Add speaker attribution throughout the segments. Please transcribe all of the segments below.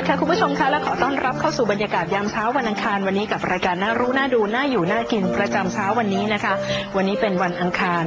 Speaker 1: วัสดีค่ะคุณผู้ชมคะและขอต้อนรับเข้าสู่บรรยากาศยามเช้าวันอังคารวันนี้กับรายการน่ารู้น่าดูน่าอยู่น่ากินประจำเช้าวันนี้นะคะ วันนี้เป็นวันอังคาร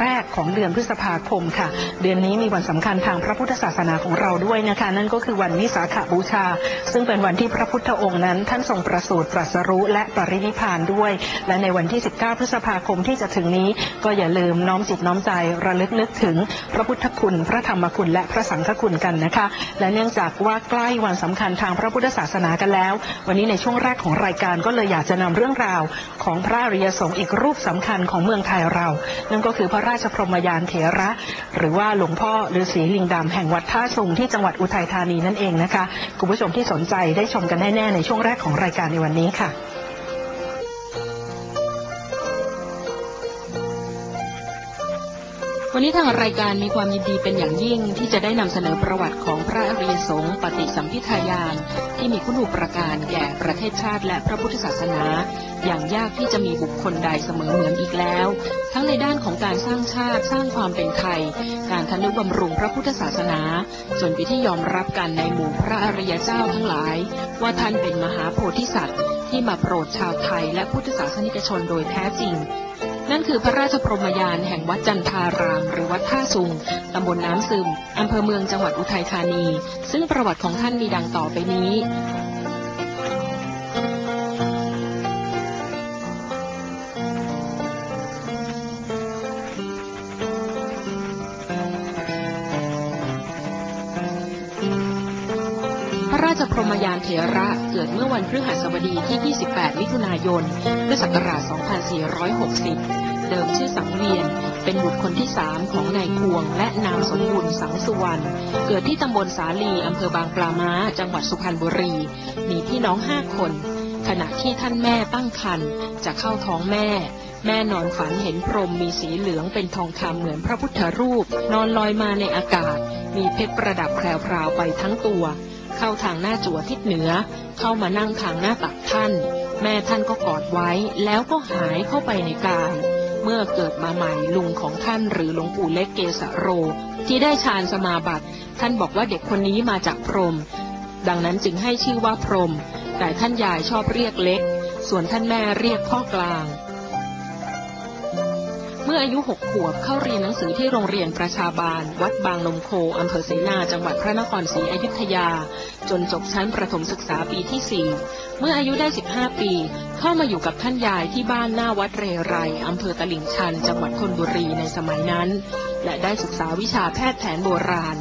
Speaker 1: แรกของเดือนพฤษภาคมค่ะ เดือนนี้มีวันสำคัญทางพระพุทธศาสนาของเราด้วยนะคะ นั่นก็คือวันวิสาขบูชา ซึ่งเป็นวันที่พระพุทธองค์นั้น ท่านทรงประสูติตรัสรู้และปรินิพพานด้วย และในวันที่ 19 พฤษภาคมที่จะถึงนี้ ก็อย่าลืมน้อมจิตน้อมใจระลึกนึกถึงพระพุทธคุณ พระธรรมคุณและพระสังฆคุณกันนะคะ และเนื่องจากว่าใกล้วันสำคัญทางพระพุทธศาสนากันแล้ว วันนี้ในช่วงแรกของรายการก็เลยอยากจะนำเรื่องราว ของพระอริยสงฆ์อีกรูปสำคัญของเมืองไทยเรา นั่นก็คือพระราชพรหมยานเถระ หรือว่าหลวงพ่อฤาษีลิงดำแห่งวัดท่าสุงที่จังหวัดอุทัยธานีนั่นเองนะคะคุณผู้ชมที่สนใจได้ชมกันแน่ๆในช่วงแรกของรายการในวันนี้ค่ะ
Speaker 2: วันนี้ทางรายการมีความยินดีเป็นอย่างยิ่งที่จะได้นำเสนอประวัติของพระอริยสงฆ์ปฏิสัมพิทายาน ที่มีคุณูปการแก่ประเทศชาติและพระพุทธศาสนา อย่างยากที่จะมีบุคคลใดเสมอเหมือนอีกแล้ว ทั้งในด้านของการสร้างชาติสร้างความเป็นไทย การทนุบำรุงพระพุทธศาสนาจนเป็นที่ยอมรับกันในหมู่พระอริยเจ้าทั้งหลาย ว่าท่านเป็นมหาโพธิสัตว์ ที่มาโปรดชาวไทยและพุทธศาสนิกชนโดยแท้จริง นั่นคือพระราชพรหมยานแห่งวัดจันทาราม หรือวัดท่าซุง ตำบลน้ำซึม อำเภอเมืองจังหวัดอุทัยธานี ซึ่งประวัติของท่านมีดังต่อไปนี้ ระราชพรหมยานเถระเกิดเมื่อวันพฤหัสบดีที่ 28 มิถุนายน พุทธศักราช 2460 เดิมชื่อสังเวียน เป็นบุตรคนที่สามของนายพวง และนามสมบุญสังสุวรรณ เกิดที่ตำบลสาลีอำเภอบางปลาม้า จังหวัดสุพรรณบุรี มีพี่น้องห้าคน ขณะที่ท่านแม่ตั้งครรภ์จะเข้าท้องแม่แม่นอนฝันเห็นพรมมีสีเหลืองเป็นทองคำเหมือนพระพุทธรูป นอนลอยมาในอากาศ มีเพชรประดับแพรวๆไปทั้งตัว เข้าทางหน้าจั่วทิศเหนือ เข้ามานั่งทางหน้าตักท่าน แม่ท่านก็กอดไว้แล้วก็หายเข้าไปในกาย เมื่อเกิดมาใหม่ลุงของท่านหรือหลวงปู่เล็กเกษโร ที่ได้ฌานสมาบัติ ท่านบอกว่าเด็กคนนี้มาจากพรหมดังนั้นจึงให้ชื่อว่าพรหมแต่ท่านยายชอบเรียกเล็ก ส่วนท่านแม่เรียกพ่อกลาง เมื่ออายุหกขวบเข้าเรียนหนังสือที่โรงเรียนประชาบาล วัดบางนมโคอำเภอเสนาจังหวัดพระนครศรีอยุธยา จนจบชั้นประถมศึกษาปีที่สี่เมื่ออายุได้ 15 ปี เข้ามาอยู่กับท่านยายที่บ้านหน้าวัดเรไรอำเภอตลิ่งชัน จังหวัดธนบุรีในสมัยนั้น และได้ศึกษาวิชาแพทย์แผนโบราณ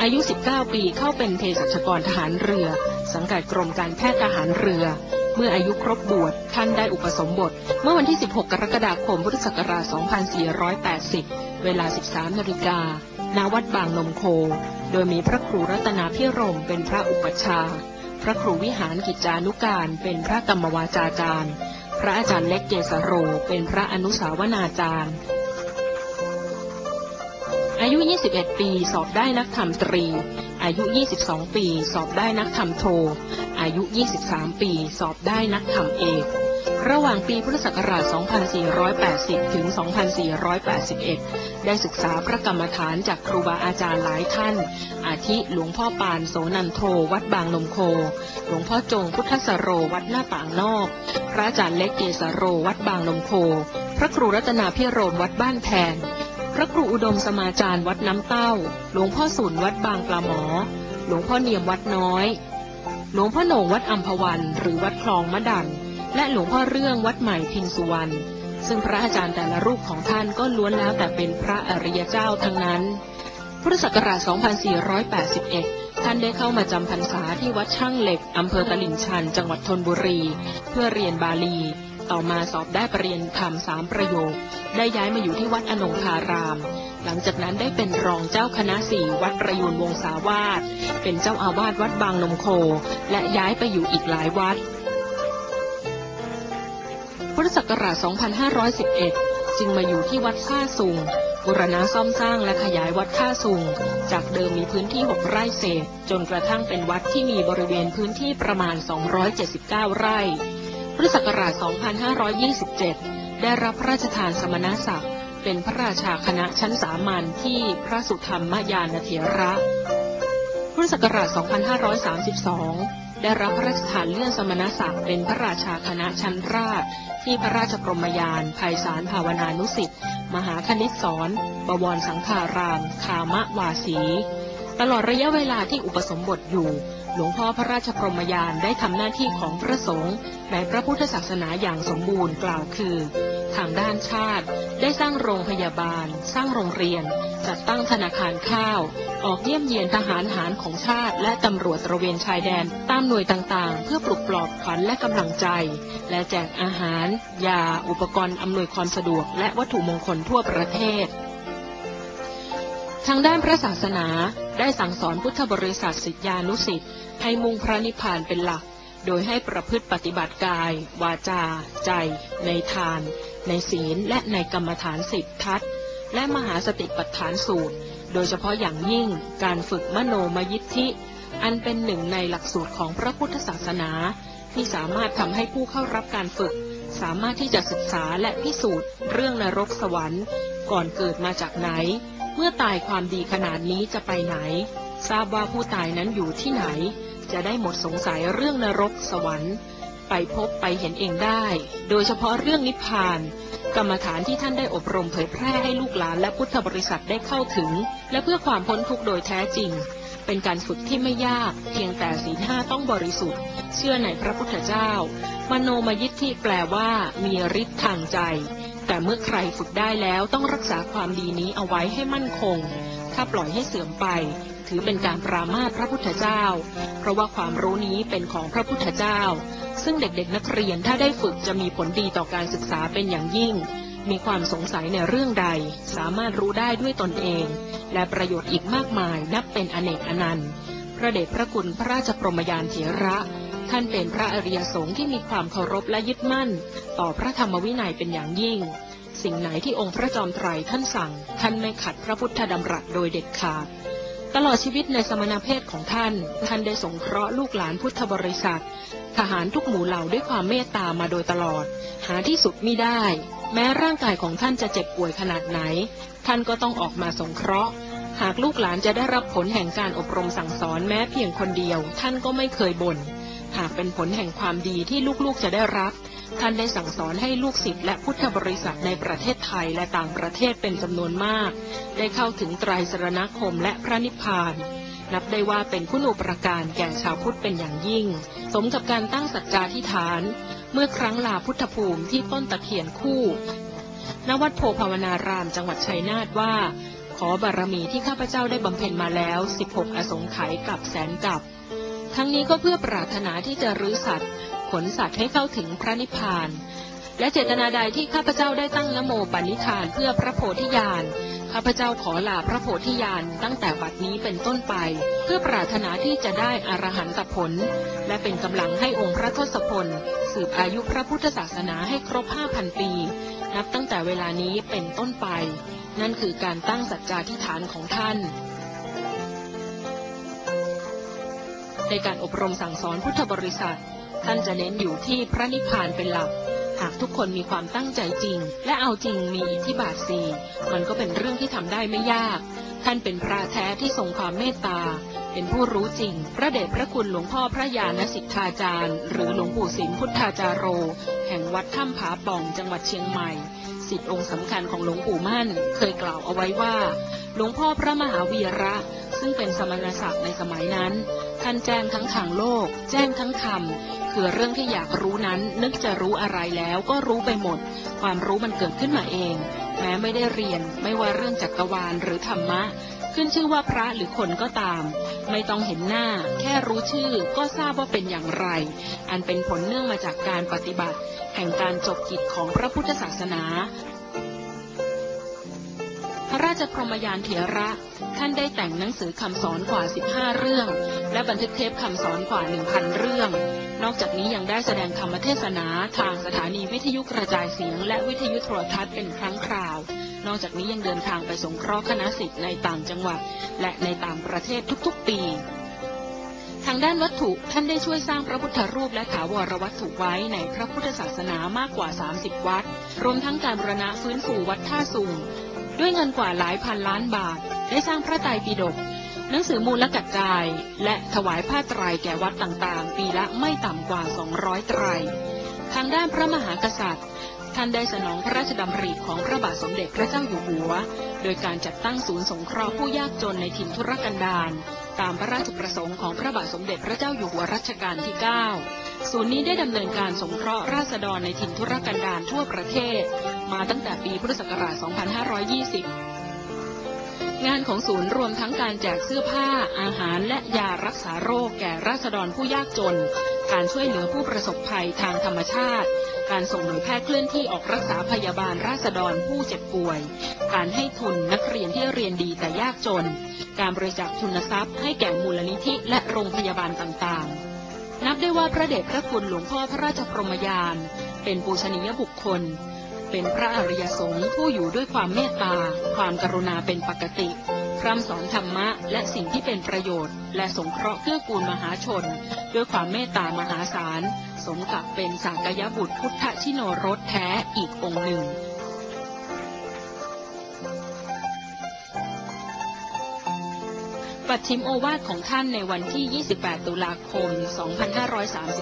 Speaker 2: อายุ 19 ปีเข้าเป็นเภสัชกรทหารเรือ สังกัดกรมการแพทย์ทหารเรือ เมื่ออายุครบบวชท่านได้อุปสมบท เมื่อวันที่ 16 กรกฎาคมพุทธศักราช 2480 เวลา 13 นาฬิกาณวัดบางนมโค โดยมีพระครูรัตนาพิรมเป็นพระอุปชา พระครูวิหารกิจานุการเป็นพระกรรมวาจาจารย์ พระอาจารย์เล็กเกษโร เป็นพระอนุสาวนาจารย์ อายุ 21 ปี สอบได้นักธรรมตรี อายุ 22 ปี สอบได้นักธรรมโท อายุ 23 ปี สอบได้นักธรรมเอก ระหว่างปีพุทธศักราช 2480 ถึง 2481 ได้ศึกษาพระกรรมฐานจากครูบาอาจารย์หลายท่าน อาทิหลวงพ่อปานโสนันโท วัดบางนมโค หลวงพ่อจงพุทธสโร วัดหน้าต่างนอก พระอาจารย์เล็กเกษโร วัดบางนมโค พระครูรัตนาพิโรมวัดบ้านแพน ระครูอุดมสมาจารย์วัดน้ำเต้า หลวงพ่อสุนวัดบางปลาหมอ หลวงพ่อเนียมวัดน้อย หลวงพ่อโหน่งวัดอัมพวันหรือวัดคลองมะดัน และหลวงพ่อเรื่องวัดใหม่พินสุวรรณ ซึ่งพระอาจารย์แต่ละรูปของท่านก็ล้วนแล้วแต่เป็นพระอริยเจ้าทั้งนั้น พุทธศักราช 2481ท่านได้เข้ามาจำพรรษาที่วัดช่างเหล็ก อำเภอตลิ่งชัน จังหวัดธนบุรี เพื่อเรียนบาลี ต่อมาสอบได้ปรริญญาธรรมสามประโยค ได้ย้ายมาอยู่ที่วัดอนงคาราม หลังจากนั้นได้เป็นรองเจ้าคณะสี่วัดประยูนวงศาวาสเป็นเจ้าอาวาสวัดบางนมโค และย้ายไปอยู่อีกหลายวัด พุทธศักราช 2511 จึงมาอยู่ที่วัดท่าสุงบูรณะซ่อมสร้างและขยายวัดท่าสุง จากเดิมมีพื้นที่ 6 ไร่เศษ จนกระทั่งเป็นวัดที่มีบริเวณพื้นที่ประมาณ 279 ไร่ พุทธศักราช 2527 ได้รับพระราชทานสมณศักดิ์ เป็นพระราชาคณะชั้นสามัญที่พระสุธรรมยานเถระ พุทธศักราช 2532 ได้รับพระราชทานเลื่อนสมณศักดิ์เป็นพระราชาคณะชั้นราชที่พระราชกรมยานภัยสารภาวนานุสิทธิ์มหาคณิตสอนบวรสังฆาราม คามะวาสี ตลอดระยะเวลาที่อุปสมบทอยู่ หลวงพ่อพระราชพรหมยานได้ทำหน้าที่ของพระสงฆ์ในพระพุทธศาสนาอย่างสมบูรณ์กล่าวคือ ทางด้านชาติ ได้สร้างโรงพยาบาล สร้างโรงเรียน จัดตั้งธนาคารข้าว ออกเยี่ยมเยียนทหารหารของชาติ และตำรวจตระเวนชายแดนตามหน่วยต่างๆ เพื่อปลุกปลอบขวัญและกำลังใจ และแจกอาหาร ยา อุปกรณ์อำนวยความสะดวก และวัตถุมงคลทั่วประเทศทางด้านพระศาสนา ได้สั่งสอนพุทธบริษัทสิทธานุสิทธิ์ให้มุ่งพระนิพพานเป็นหลัก โดยให้ประพฤติปฏิบัติกาย วาจา ใจ ในทาน ในศีลและในกรรมฐานสิบทัศน์และมหาสติปัฏฐานสูตร โดยเฉพาะอย่างยิ่งการฝึกมโนมยิทธิ อันเป็นหนึ่งในหลักสูตรของพระพุทธศาสนา ที่สามารถทำให้ผู้เข้ารับการฝึก สามารถที่จะศึกษาและพิสูจน์เรื่องนรกสวรรค์ ก่อนเกิดมาจากไหน เมื่อตายความดีขนาดนี้จะไปไหน ทราบว่าผู้ตายนั้นอยู่ที่ไหน จะได้หมดสงสัยเรื่องนรกสวรรค์ ไปพบไปเห็นเองได้ โดยเฉพาะเรื่องนิพพาน กรรมฐานที่ท่านได้อบรมเผยแพร่ให้ลูกหลานและพุทธบริษัทได้เข้าถึง และเพื่อความพ้นทุกข์โดยแท้จริง เป็นการฝึกที่ไม่ยาก เพียงแต่ศีลห้าต้องบริสุทธิ์ เชื่อในพระพุทธเจ้า มโนมยิทธิแปลว่ามีฤทธิ์ทางใจ แต่เมื่อใครฝึกได้แล้วต้องรักษาความดีนี้เอาไว้ให้มั่นคง ถ้าปล่อยให้เสื่อมไป ถือเป็นการปรามาสพระพุทธเจ้า เพราะว่าความรู้นี้เป็นของพระพุทธเจ้า ซึ่งเด็กๆนักเรียนถ้าได้ฝึกจะมีผลดีต่อการศึกษาเป็นอย่างยิ่ง มีความสงสัยในเรื่องใด สามารถรู้ได้ด้วยตนเอง และประโยชน์อีกมากมายนับเป็นอเนกอนันต์พระเดชพระคุณพระราชปรมยานเถระ ท่านเป็นพระอริยสงฆ์ที่มีความเคารพและยึดมั่น ต่อพระธรรมวินัยเป็นอย่างยิ่ง สิ่งไหนที่องค์พระจอมไตรท่านสั่ง ท่านไม่ขัดพระพุทธดำรัสโดยเด็ดขาด ตลอดชีวิตในสมณเพศของท่าน ท่านได้สงเคราะห์ลูกหลานพุทธบริษัท ทหารทุกหมู่เหล่าด้วยความเมตตามาโดยตลอด หาที่สุดมิได้ แม้ร่างกายของท่านจะเจ็บป่วยขนาดไหน ท่านก็ต้องออกมาสงเคราะห์ หากลูกหลานจะได้รับผลแห่งการอบรมสั่งสอนแม้เพียงคนเดียว ท่านก็ไม่เคยบน่น หากเป็นผลแห่งความดีที่ลูกๆจะได้รับ ท่านได้สั่งสอนให้ลูกศิษย์และพุทธบริษัทในประเทศไทยและต่างประเทศเป็นจำนวนมาก ได้เข้าถึงไตรสรณคมและพระนิพพาน นับได้ว่าเป็นคุณูปการแก่ชาวพุทธเป็นอย่างยิ่ง สมกับการตั้งสัจจาธิฐาน เมื่อครั้งลาพุทธภูมิที่ต้นตะเคียนคู่ณวัดโพภาวนารามจังหวัดชัยนาทว่า ขอบารมีที่ข้าพเจ้าได้บำเพ็ญมาแล้ว 16 อสงไขยกับแสนกับ ทั้งนี้ก็เพื่อปรารถนาที่จะรื้อสัตว์ ขนสัตว์ให้เข้าถึงพระนิพพาน และเจตนาใดที่ข้าพเจ้าได้ตั้งนโมปณิธานเพื่อพระโพธิญาณข้าพเจ้าขอลาพระโพธิญาณตั้งแต่บัดนี้เป็นต้นไป เพื่อปรารถนาที่จะได้อรหันตผล และเป็นกำลังให้องค์พระทศพล สืบอายุพระพุทธศาสนาให้ครบ 5,000 ปี นับตั้งแต่เวลานี้เป็นต้นไป นั่นคือการตั้งสัจจาธิฐานของท่าน ในการอบรมสั่งสอนพุทธบริษัท ท่านจะเน้นอยู่ที่พระนิพพานเป็นหลัก หากทุกคนมีความตั้งใจจริง และเอาจริงมีอิทธิบาทสีมันก็เป็นเรื่องที่ทำได้ไม่ยาก ท่านเป็นพระแท้ที่ทรงความเมตตา เป็นผู้รู้จริง พระเดชพระคุณหลวงพ่อพระยาณสิทธาจารย์ หรือหลวงปู่สิมพุทธาจารโร แห่งวัดถ้ำผาป่องจังหวัดเชียงใหม่ สิทธิ์องค์สำคัญของหลวงปู่มั่น เคยกล่าวเอาไว้ว่า หลวงพ่อพระมหาวีระ ซึ่งเป็นสมณศักดิ์ในสมัยนั้น ท่านแจ้งทั้งทางโลก แจ้งทั้งธรรมคือเรื่องที่อยากรู้นั้น นึกจะรู้อะไรแล้วก็รู้ไปหมด ความรู้มันเกิดขึ้นมาเอง แม้ไม่ได้เรียนไม่ว่าเรื่องจักรวาลหรือธรรมะ ขึ้นชื่อว่าพระหรือคนก็ตาม ไม่ต้องเห็นหน้า แค่รู้ชื่อก็ทราบว่าเป็นอย่างไร อันเป็นผลเนื่องมาจากการปฏิบัติ แห่งการจบกิจของพระพุทธศาสนา พระราชพรหมยานเถระ ท่านได้แต่งหนังสือคำสอนกว่า 15 เรื่อง และบันทึกเทปคำสอนกว่า 1,000 เรื่อง นอกจากนี้ยังได้แสดงธรรมเทศนาทางสถานีวิทยุกระจายเสียง และวิทยุโทรทัศน์เป็นครั้งคราว นอกจากนี้ยังเดินทางไปสงเคราะห์คณะสิทธิ์ในต่างจังหวัด และในต่างประเทศทุกๆ ปี ทางด้านวัตถุท่านได้ช่วยสร้างพระพุทธรูปและถาวรวัตถุไว้ในพระพุทธศาสนามากกว่า 30 วัด รวมทั้งการบรณะฟื้นฟูวัดท่าสุงด้วยเงินกว่าหลายพันล้านบาท ได้สร้างพระไตรปิฎกหนังสือมูลกัจจาย และถวายผ้าไตรแก่วัดต่างๆ ปีละไม่ต่ำกว่า 200 ไตร ทางด้านพระมหากษัตริย์ ท่านได้สนองพระราชดำริของพระบาทสมเด็จพระเจ้าอยู่หัว โดยการจัดตั้งศูนย์สงเคราะห์ผู้ยากจนในถิ่นทุรกันดารตามพระราชประสงค์ของพระบาทสมเด็จพระเจ้าอยู่หัวรัชกาลที่ 9 ศูนย์นี้ได้ดำเนินการสงเคราะห์ราษฎรในถิ่นทุรกันดารทั่วประเทศ มาตั้งแต่ปีพุทธศักราช 2520งานของศูนย์รวมทั้งการแจกเสื้อผ้า อาหารและยารักษาโรคแก่ราษฎรผู้ยากจน การช่วยเหลือผู้ประสบภัยทางธรรมชาติ การส่งหน่วยแพทย์เคลื่อนที่ออกรักษาพยาบาลราษฎรผู้เจ็บป่วย การให้ทุนนักเรียนที่เรียนดีแต่ยากจน การบริจาคทุนทรัพย์ให้แก่มูลนิธิและโรงพยาบาลต่างๆ นับได้ว่าพระเดชพระคุณหลวงพ่อพระราชพรหมยาน เป็นปูชนียบุคคล เป็นพระอริยสงฆ์ผู้อยู่ด้วยความเมตตา ความกรุณาเป็นปกติพร่ำสอนธรรมะและสิ่งที่เป็นประโยชน์ และสงเคราะห์เกื้อกูลมหาชน ด้วยความเมตตามหาศาล สมกับเป็นสากยบุตรพุทธชิโนรสแท้อีกองค์หนึ่งปัดชิมโอวาทของท่านในวันที่ 28 ตุลาคม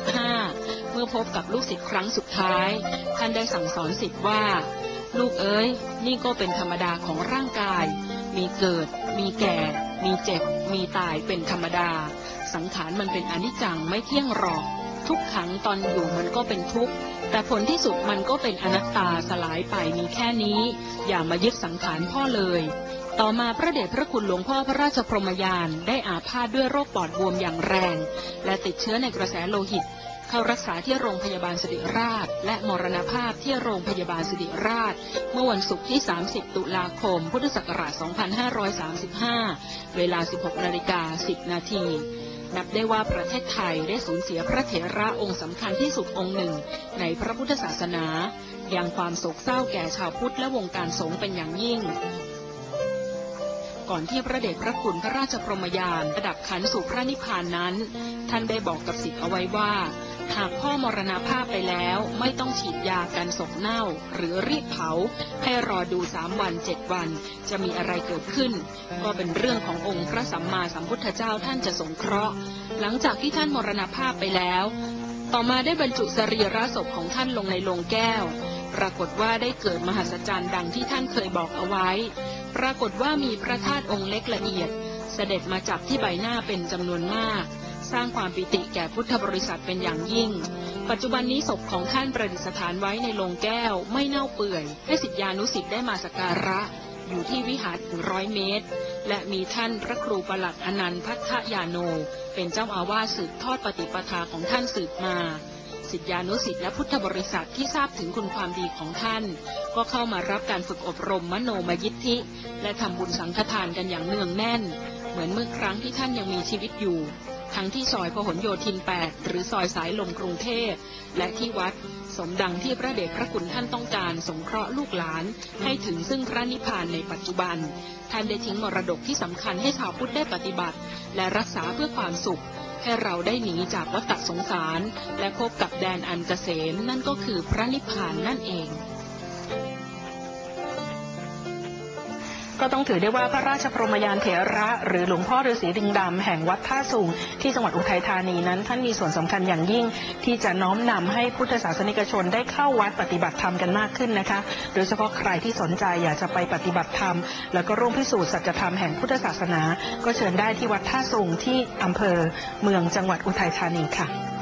Speaker 2: 2535 เมื่อพบกับลูกศิษย์ครั้งสุดท้าย ท่านได้สั่งสอนศิษย์ว่า ลูกเอ๋ยนี่ก็เป็นธรรมดาของร่างกาย มีเกิด มีแก่ มีเจ็บ มีตายเป็นธรรมดา สังขารมันเป็นอนิจจังไม่เที่ยงหรอก ทุกขังตอนอยู่มันก็เป็นทุกข์ แต่ผลที่สุดมันก็เป็นอนัตตาสลายไปมีแค่นี้ อย่ามายึดสังขารพ่อเลย ต่อมาพระเดชพระคุณหลวงพ่อพระราชพรหมยานได้อาพาธด้วยโรคปอดบวมอย่างแรง และติดเชื้อในกระแสโลหิต เข้ารักษาที่โรงพยาบาลสิริราช และมรณภาพที่โรงพยาบาลสิริราช เมื่อวันศุกร์ที่ 30 ตุลาคม พุทธศักราช 2535 เวลา 16นาฬิกา10 นาที นับได้ว่าประเทศไทยได้สูญเสียพระเถระองค์สำคัญที่สุดองค์หนึ่ง ในพระพุทธศาสนายังความโศกเศร้าแก่ชาวพุทธและวงการสงฆ์เป็นอย่างยิ่ง ก่อนที่พระเดชพระคุณพระราชพรมยานระดับขันสู่พระนิพพานนั้น ท่านได้บอกกับสิทธิ์เอาไว้ว่า หากพ่อมรณาภาพไปแล้วไม่ต้องฉีดยากันศพเน่า หรือรีบเผา ให้รอดูสามวันเจ็ดวัน จะมีอะไรเกิดขึ้น ก็เป็นเรื่องขององค์พระสัมมาสัมพุทธเจ้าท่านจะสงเคราะห์ หลังจากที่ท่านมรณาภาพไปแล้ว ต่อมาได้บรรจุสรีระศพของท่านลงในโลงแก้ว ปรากฏว่าได้เกิดมหัศจรรย์ดังที่ท่านเคยบอกเอาไว้ ปรากฏว่ามีพระธาตุองค์เล็กละเอียด เสด็จมาจับที่ใบหน้าเป็นจำนวนมาก สร้างความปิติแก่พุทธบริษัทเป็นอย่างยิ่ง ปัจจุบันนี้ศพของท่านประดิษฐานไว้ในโลงแก้ว ไม่เน่าเปื่อย ให้สิทธิานุสิทธิ์ได้มาสักการะ อยู่ที่วิหารถึงร้อยเมตร และมีท่านพระครูประหลัดอนันต์พัทธยาโน เป็นเจ้าอาวาสสืบทอดปฏิปทาของท่านสืบมาสิทธานุสิทธิและพุทธบริษัทที่ทราบถึงคุณความดีของท่าน ก็เข้ามารับการฝึกอบรมมโนมยิทธิ และทำบุญสังฆทานกันอย่างเนืองแน่น เหมือนเมื่อครั้งที่ท่านยังมีชีวิตอยู่ ทั้งที่ซอยพหลโยธิน 8 หรือซอยสายลมกรุงเทพ และที่วัดสมดังที่พระเดชพระคุณท่านต้องการสงเคราะห์ลูกหลานให้ถึงซึ่งพระนิพพานในปัจจุบัน ท่านได้ทิ้งมรดกที่สำคัญให้ชาวพุทธได้ปฏิบัติ และรักษาเพื่อความสุข ให้เราได้หนีจากวัฏสงสาร และพบกับแดนอันเกษมนั่นก็คือพระนิพพานนั่นเอง
Speaker 1: ก็ต้องถือได้ว่าพระราชพรมยานเถระหรือหลวงพ่อฤาษีดิงดำแห่งวัดท่าสูงที่จังหวัดอุทัยธานีนั้นท่านมีส่วนสำคัญอย่างยิ่ง ที่จะน้อมนำให้พุทธศาสนิกชนได้เข้าวัดปฏิบัติธรรมกันมากขึ้นนะคะ โดยเฉพาะใครที่สนใจอยากจะไปปฏิบัติธรรม แล้วก็ร่วมพิสูจน์สัจธรรมแห่งพุทธศาสนา ก็เชิญได้ที่วัดท่าสูงที่อำเภอ เมืองจังหวัดอุทัยธานีค่ะ